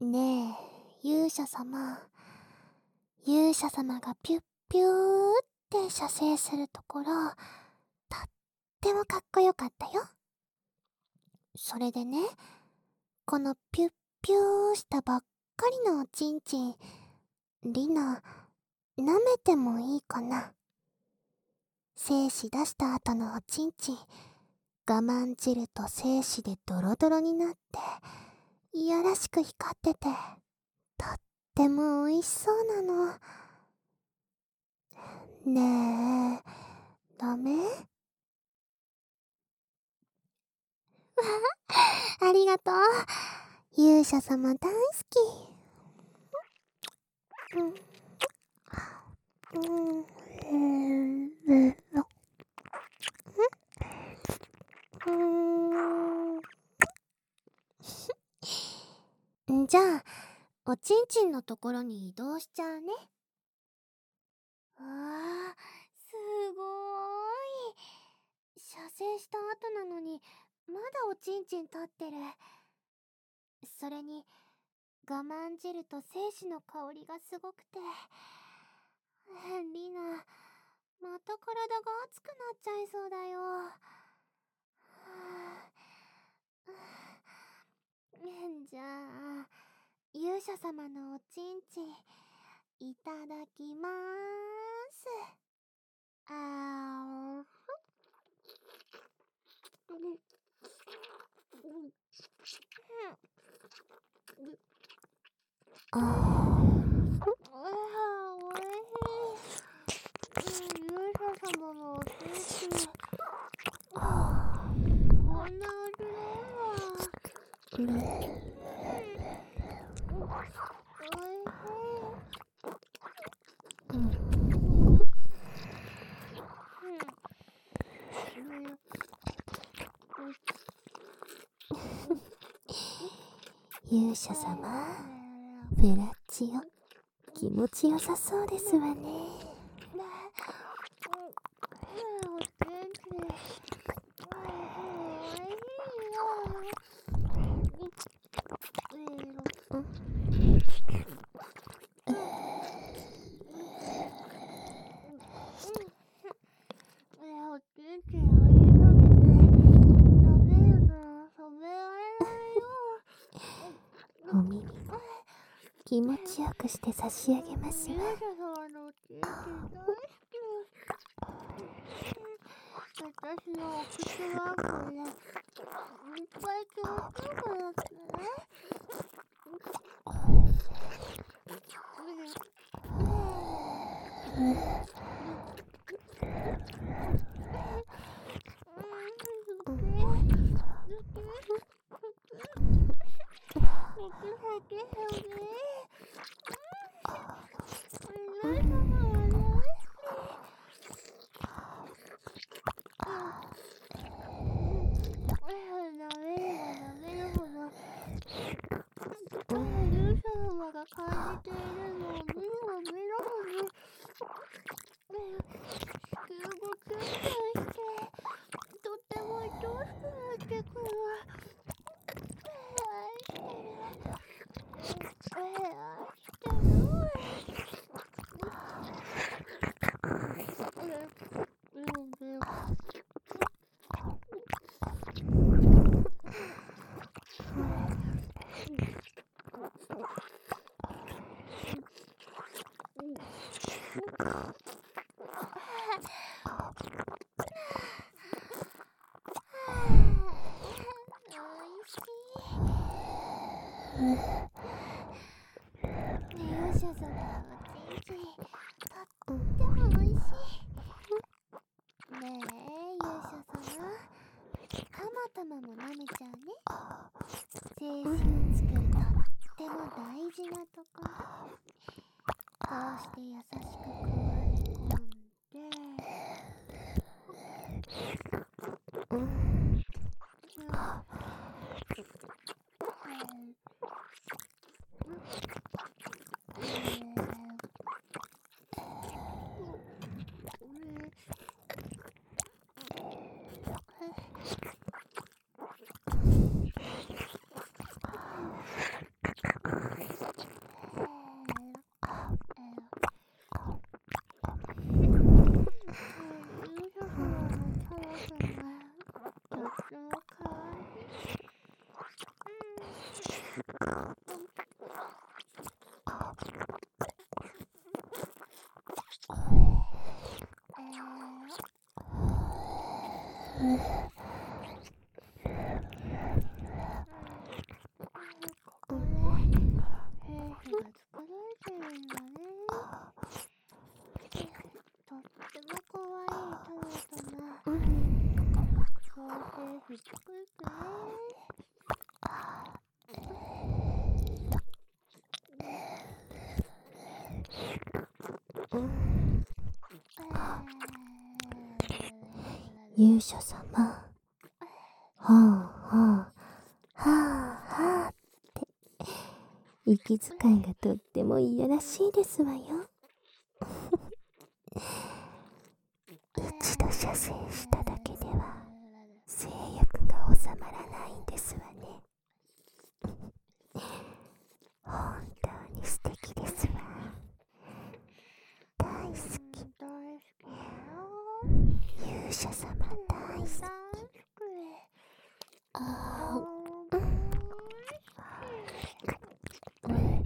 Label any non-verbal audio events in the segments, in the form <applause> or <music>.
ねえ、勇者様。勇者様がピュッピューって射精するところ、とってもかっこよかったよ。それでね、このピュッピューしたばっかりのおちんちん、リナ、舐めてもいいかな。精子出した後のおちんちん、我慢汁と精子でドロドロになって、いやらしく光ってて、とっても美味しそうなの。ねえ、ダメ？わ <laughs> あ、りがとう。勇者様大好き。うん。うん。うん。じゃあ、おちんちんのところに移動しちゃうね。わあ、すごーい。射精した後なのに、まだおちんちん立ってる。それに、我慢汁と精子の香りがすごくて。リナ、また体が熱くなっちゃいそうだよ。はあじゃあ、勇者様のおちんちん、いただきまーす。あー。あーおいしい。勇者様のおちんちん。こんな味だわ。勇者様フェラッチオ。気持ちよさそうですわね。気持ちよくして差し上げますわ。私のお口はこれ、いっぱい気持ちよくなってね。Mm-hmm. 動かなしてとてもどうしてなきゃこれ肘のとここうして優しく加え込んで、うん、はい。勇者様。はあはあはあはあって。息遣いがとってもいやらしいですわよ。一度射精しただけでは性欲が収まらないんですわね。本当に素敵ですわ。大好き。勇者様大好きあうん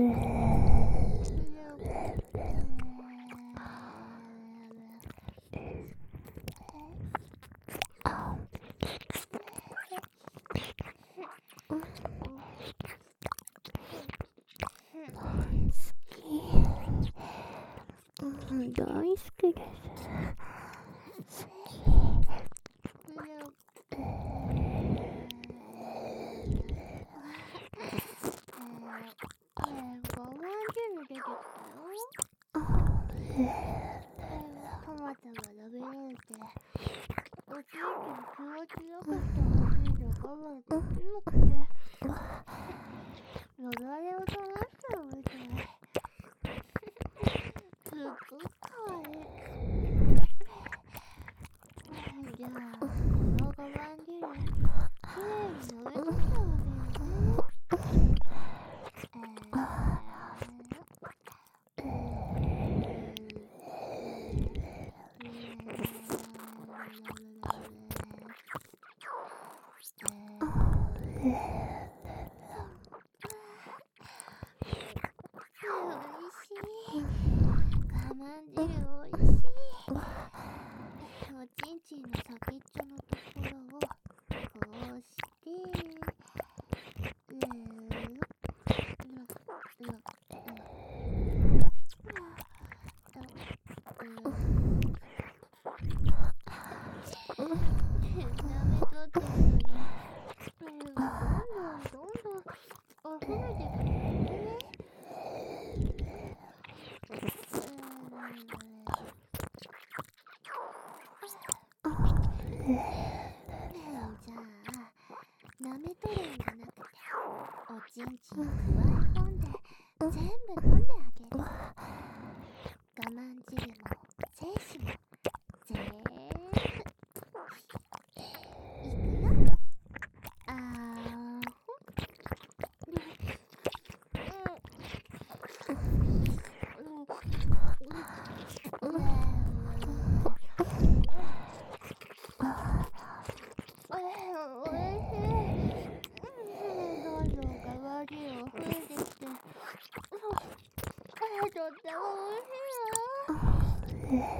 大好きですトマトが食べられて、おじいちゃん。気持ちよかったおじいちゃん。我慢できなくて、よだれを垂らしたみたい。すっごくかわいい。じゃあ、この我慢汁、きれいに飲めとったわけよね。おいしい。我慢汁おいしい。おちんちんの先っちょのところをこうして、うーん、うーん、うーん。舐めとってるのに、どんどんどんどん溢れてくるね。じゃあ、舐めとるんじゃなくて、おちんちんわえ込んで、全部飲んであげる。我慢汁も、精子も、ぜーんぶ。いくよ。あーほ。うん。うん。おいしい。どんどん我慢汁を増えてきて、とってもおい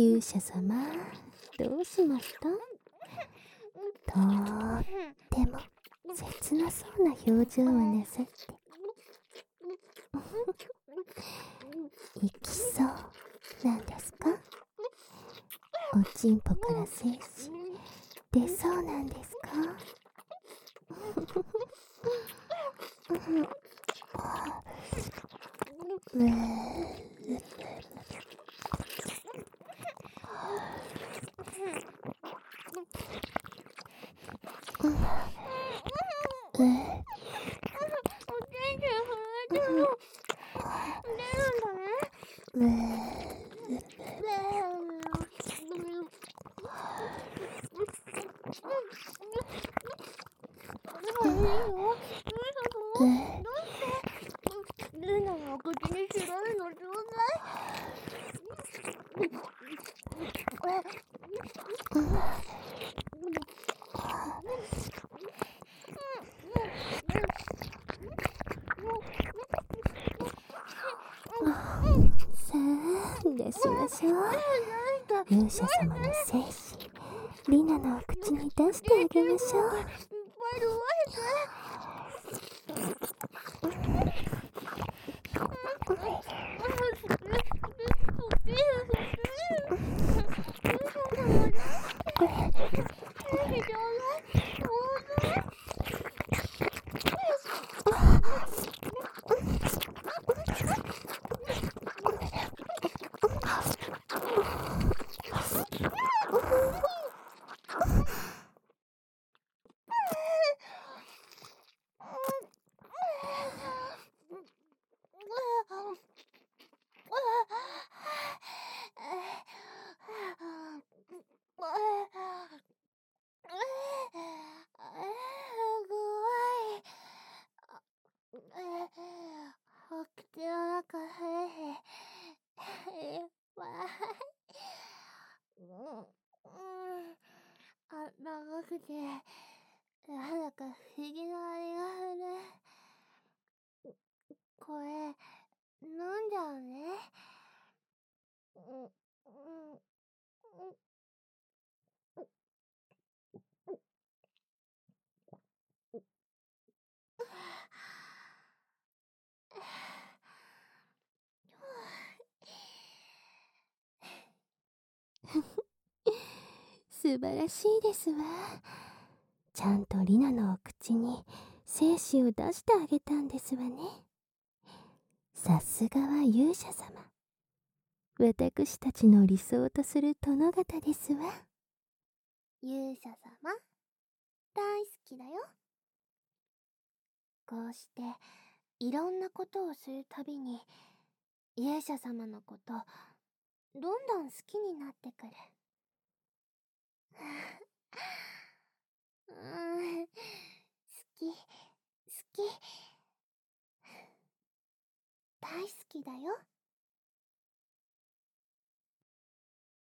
勇者様どうしました？とーっても切なそうな表情をなさって。行きそうなんですか？おちんぽから精子出そうなんですか？うーうーうーうールナの口に白いのちょうさあ出しましょう勇者様の精子リナのお口に出してあげましょう。お口の中へへわうんあ長くてなんだか不思議な味がするこれ飲んじゃうね。うんうん。素晴らしいですわ。ちゃんとリナのお口に精子を出してあげたんですわね。さすがは勇者様。私たちの理想とする殿方ですわ。勇者様大好きだよ。こうしていろんなことをするたびに勇者様のことどんどん好きになってくる。<laughs> うん好き好き。大好きだよ。